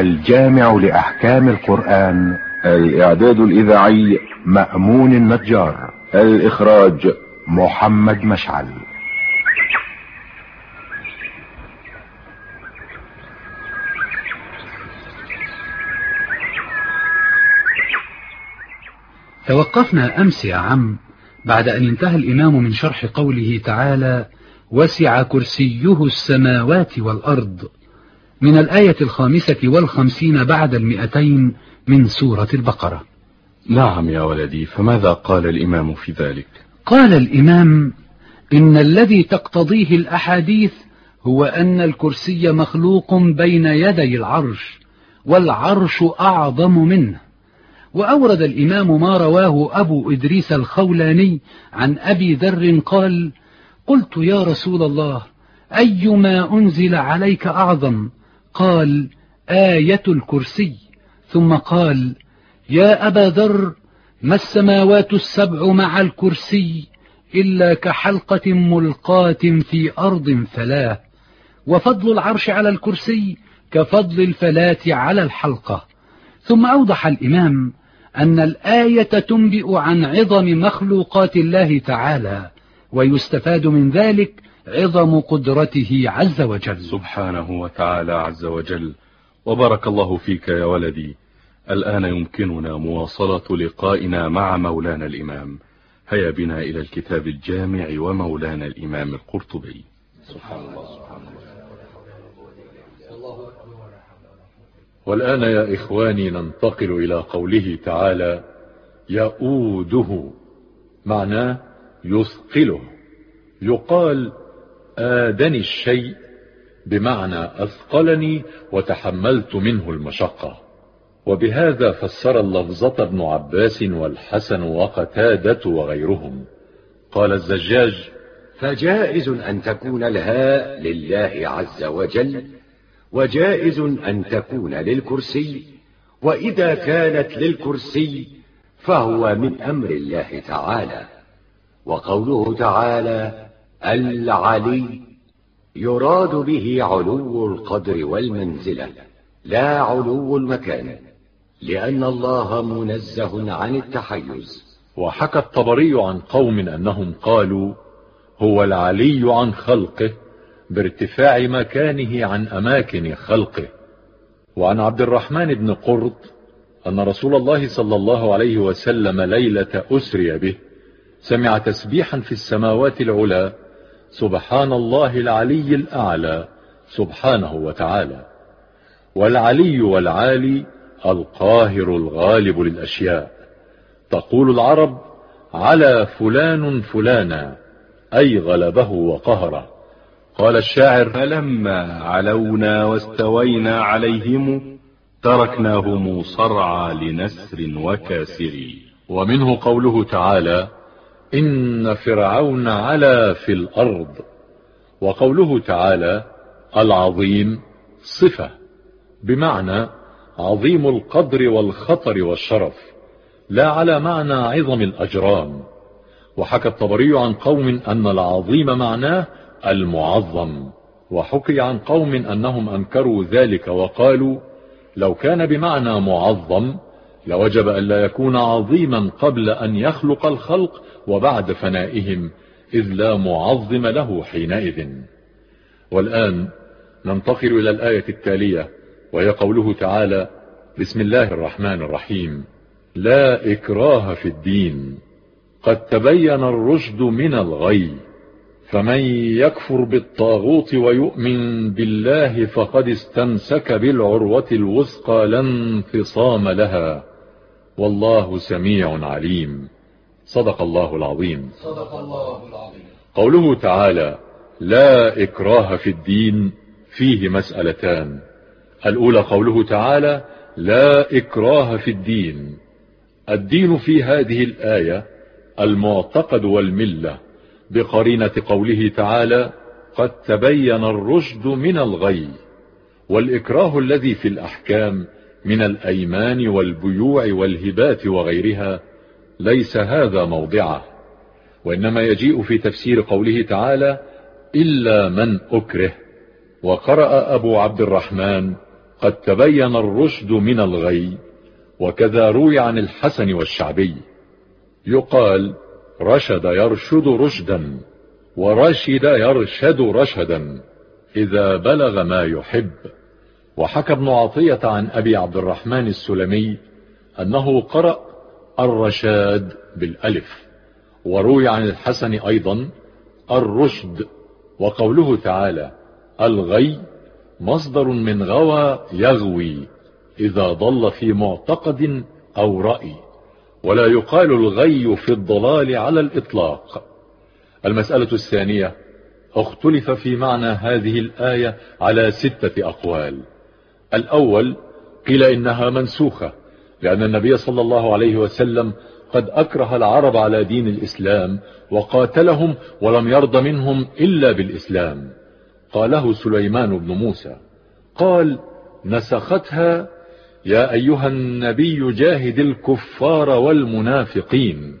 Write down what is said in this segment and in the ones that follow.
الجامع لأحكام القرآن. الإعداد الإذاعي مأمون النجار. الإخراج محمد مشعل. توقفنا أمس يا عم بعد أن انتهى الإمام من شرح قوله تعالى وسع كرسيه السماوات والأرض من الآية الخامسة والخمسين بعد المئتين من سورة البقرة. نعم يا ولدي فماذا قال الإمام في ذلك؟ قال الإمام إن الذي تقتضيه الأحاديث هو أن الكرسي مخلوق بين يدي العرش والعرش أعظم منه. وأورد الإمام ما رواه أبو إدريس الخولاني عن أبي ذر قال قلت يا رسول الله أيما أنزل عليك أعظم؟ قال آية الكرسي ثم قال يا أبا ذر ما السماوات السبع مع الكرسي إلا كحلقة ملقاة في أرض فلاه وفضل العرش على الكرسي كفضل الفلاة على الحلقة. ثم أوضح الإمام أن الآية تنبئ عن عظم مخلوقات الله تعالى ويستفاد من ذلك عظم قدرته عز وجل. سبحانه وتعالى عز وجل. وبارك الله فيك يا ولدي. الآن يمكننا مواصلة لقائنا مع مولانا الإمام. هيا بنا إلى الكتاب الجامع ومولانا الإمام القرطبي. سبحان الله سبحان الله. والآن يا إخواني ننتقل إلى قوله تعالى يؤوده معناه يثقله. يقال آدني الشيء بمعنى أثقلني وتحملت منه المشقة. وبهذا فسر اللفظة ابن عباس والحسن وقتادة وغيرهم. قال الزجاج فجائز أن تكون الهاء لله عز وجل وجائز أن تكون للكرسي وإذا كانت للكرسي فهو من أمر الله تعالى. وقوله تعالى العلي يراد به علو القدر والمنزلة لا علو المكان لأن الله منزه عن التحيز. وحكى الطبري عن قوم أنهم قالوا هو العلي عن خلقه بارتفاع مكانه عن أماكن خلقه. وعن عبد الرحمن بن قرط أن رسول الله صلى الله عليه وسلم ليلة أسري به سمع تسبيحا في السماوات العلا سبحان الله العلي الأعلى سبحانه وتعالى. والعلي والعالي القاهر الغالب للأشياء. تقول العرب على فلان فلانا أي غلبه وقهره. قال الشاعر فلما علونا واستوينا عليهم تركناهم صرعى لنسر وكاسر. ومنه قوله تعالى إن فرعون علا في الأرض. وقوله تعالى العظيم صفة. بمعنى عظيم القدر والخطر والشرف. لا على معنى عظم الأجرام. وحكى الطبري عن قوم أن العظيم معناه المعظم. وحكي عن قوم أنهم أنكروا ذلك وقالوا لو كان بمعنى معظم لوجب أن لا يكون عظيما قبل أن يخلق الخلق وبعد فنائهم إذ لا معظم له حينئذ. والآن ننتقل إلى الآية التالية وهي قوله تعالى بسم الله الرحمن الرحيم لا إكراه في الدين قد تبين الرشد من الغي فمن يكفر بالطاغوت ويؤمن بالله فقد استمسك بالعروة الوثقى لا انفصام لها. والله سميع عليم. صدق الله العظيم. صدق الله العظيم. قوله تعالى لا إكراه في الدين فيه مسألتان. الأولى قوله تعالى لا إكراه في الدين. الدين في هذه الآية المعتقد والملة. بقرينة قوله تعالى قد تبين الرشد من الغي. والإكراه الذي في الأحكام من الأيمان والبيوع والهبات وغيرها ليس هذا موضعه. وإنما يجيء في تفسير قوله تعالى إلا من أكره. وقرأ أبو عبد الرحمن قد تبين الرشد من الغي وكذا روي عن الحسن والشعبي. يقال رشد يرشد رشدا ورشد يرشد رشدا إذا بلغ ما يحب. وحكى ابن عطية عن أبي عبد الرحمن السلمي أنه قرأ الرشاد بالألف وروي عن الحسن أيضا الرشد وقوله تعالى الغي مصدر من غوى يغوي إذا ضل في معتقد أو رأي ولا يقال الغي في الضلال على الإطلاق. المسألة الثانية اختلف في معنى هذه الآية على ستة أقوال. الأول قيل إنها منسوخة لأن النبي صلى الله عليه وسلم قد أكره العرب على دين الإسلام وقاتلهم ولم يرضى منهم إلا بالإسلام. قاله سليمان بن موسى قال نسختها يا أيها النبي جاهد الكفار والمنافقين.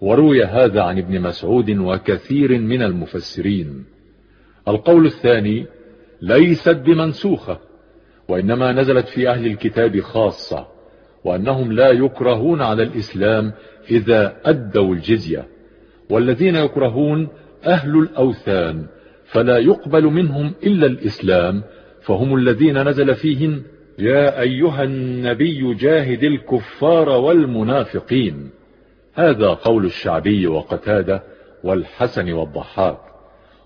وروي هذا عن ابن مسعود وكثير من المفسرين. القول الثاني ليست بمنسوخة. وإنما نزلت في أهل الكتاب خاصة وأنهم لا يكرهون على الإسلام إذا أدوا الجزية. والذين يكرهون أهل الأوثان فلا يقبل منهم إلا الإسلام فهم الذين نزل فيهم يا أيها النبي جاهد الكفار والمنافقين. هذا قول الشعبي وقتادة والحسن والضحاك.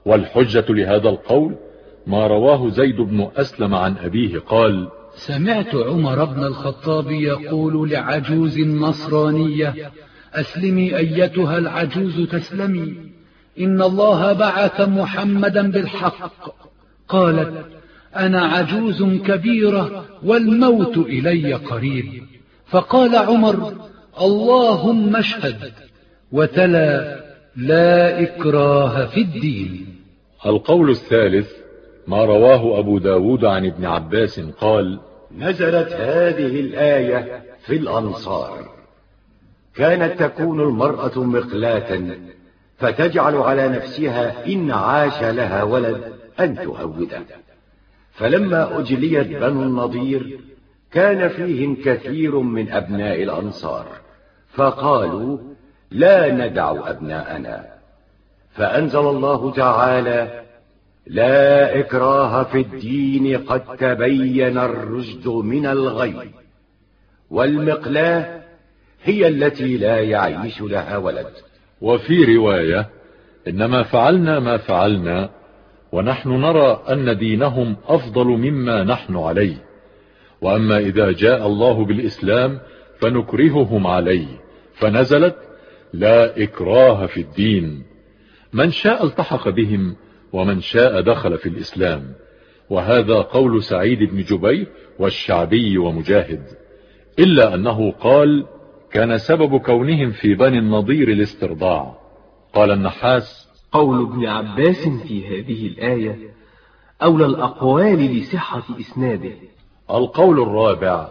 والحجة لهذا القول ما رواه زيد بن أسلم عن أبيه قال سمعت عمر بن الخطاب يقول لعجوز نصرانية أسلمي أيتها العجوز تسلمي إن الله بعث محمدا بالحق. قالت أنا عجوز كبيرة والموت إلي قريب. فقال عمر اللهم اشهد وتلا لا إكراه في الدين. القول الثالث ما رواه أبو داود عن ابن عباس قال نزلت هذه الآية في الأنصار. كانت تكون المرأة مقلاة فتجعل على نفسها إن عاش لها ولد أن تهوده. فلما أجليت بنو النضير كان فيهم كثير من أبناء الأنصار فقالوا لا ندع أبناءنا. فأنزل الله تعالى لا إكراه في الدين قد تبين الرشد من الغي والمقلاة هي التي لا يعيش لها ولد. وفي رواية إنما فعلنا ما فعلنا ونحن نرى أن دينهم أفضل مما نحن عليه. وأما إذا جاء الله بالإسلام فنكرههم عليه فنزلت لا إكراه في الدين. من شاء التحق بهم ومن شاء دخل في الإسلام. وهذا قول سعيد بن جبير والشعبي ومجاهد. إلا أنه قال كان سبب كونهم في بني النضير الاسترضاع قال النحاس قول ابن عباس في هذه الآية أولى الأقوال لصحة إسناده القول الرابع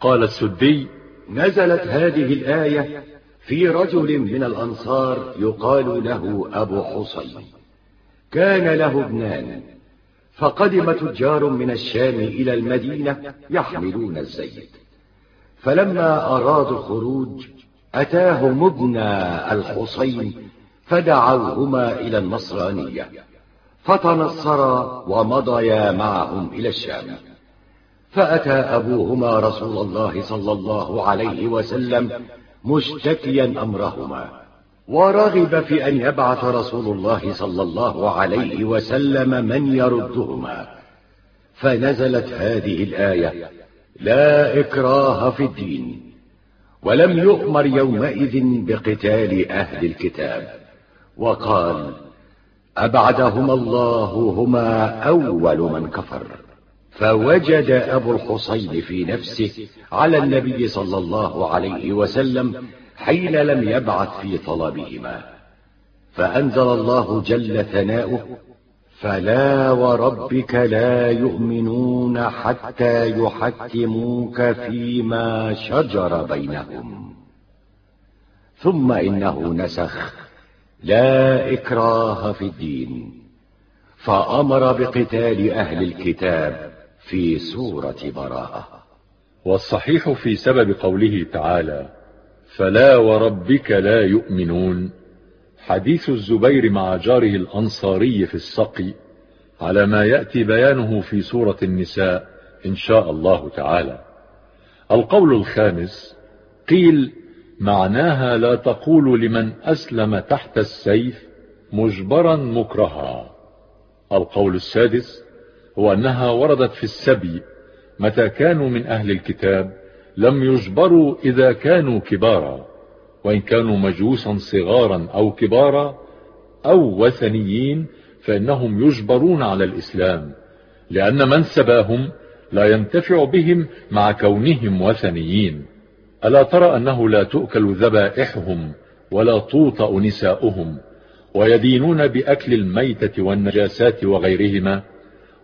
قال السدي نزلت هذه الآية في رجل من الأنصار يقال له أبو حصين. كان له ابنان. فقدم تجار من الشام إلى المدينة يحملون الزيت. فلما أرادوا الخروج أتاهم ابن الحصين فدعوهما إلى النصرانية. فتنصرا ومضيا معهم إلى الشام. فأتى أبوهما رسول الله صلى الله عليه وسلم مشتكيا أمرهما. ورغب في أن يبعث رسول الله صلى الله عليه وسلم من يردهما. فنزلت هذه الآية لا إكراه في الدين ولم يؤمر يومئذ بقتال أهل الكتاب. وقال أبعدهما الله هما أول من كفر. فوجد أبو الحصين في نفسه على النبي صلى الله عليه وسلم حين لم يبعث في طلبهما. فأنزل الله جل ثناؤه فلا وربك لا يؤمنون حتى يحكموك فيما شجر بينهم. ثم إنه نسخ لا إكراه في الدين. فأمر بقتال أهل الكتاب في سورة براءة. والصحيح في سبب قوله تعالى فلا وربك لا يؤمنون. حديث الزبير مع جاره الأنصاري في السقي على ما يأتي بيانه في سورة النساء إن شاء الله تعالى. القول الخامس قيل معناها لا تقول لمن أسلم تحت السيف مجبرا مكرها. القول السادس هو أنها وردت في السبي متى كانوا من أهل الكتاب؟ لم يجبروا إذا كانوا كبارا وإن كانوا مجوسا صغارا أو كبارا أو وثنيين فإنهم يجبرون على الإسلام لأن من سباهم لا ينتفع بهم مع كونهم وثنيين. ألا ترى أنه لا تؤكل ذبائحهم ولا توطأ نساؤهم ويدينون بأكل الميتة والنجاسات وغيرهما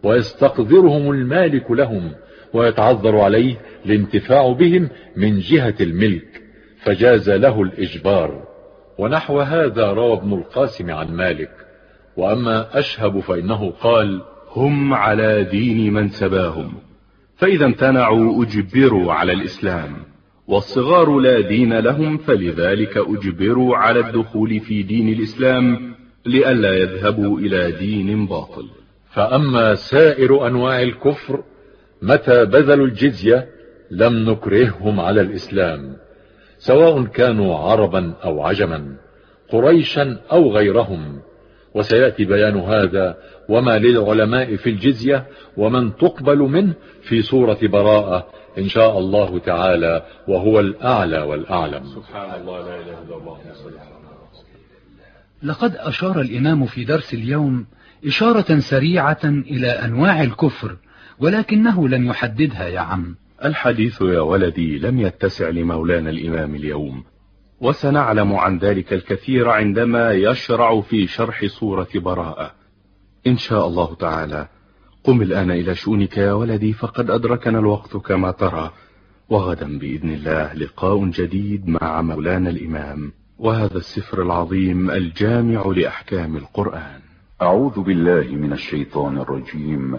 ويستقذرهم المالك لهم ويتعذر عليه الانتفاع بهم من جهة الملك فجاز له الإجبار. ونحو هذا روى ابن القاسم عن مالك. وأما أشهب فإنه قال هم على دين من سباهم فإذا امتنعوا أجبروا على الإسلام والصغار لا دين لهم فلذلك أجبروا على الدخول في دين الإسلام لئلا يذهبوا إلى دين باطل. فأما سائر أنواع الكفر متى بذلوا الجزية لم نكرههم على الإسلام سواء كانوا عربا أو عجما قريشا أو غيرهم. وسيأتي بيان هذا وما للعلماء في الجزية ومن تقبل منه في سورة براءة إن شاء الله تعالى وهو الأعلى والأعلم. سبحان الله لا إله إلا الله لقد أشار الإمام في درس اليوم إشارة سريعة إلى أنواع الكفر ولكنه لم يحددها يا عم. الحديث يا ولدي لم يتسع لمولانا الإمام اليوم وسنعلم عن ذلك الكثير عندما يشرع في شرح سورة براءة. إن شاء الله تعالى قم الآن إلى شؤونك يا ولدي فقد أدركنا الوقت كما ترى. وغدا بإذن الله لقاء جديد مع مولانا الإمام. وهذا السفر العظيم الجامع لأحكام القرآن. أعوذ بالله من الشيطان الرجيم.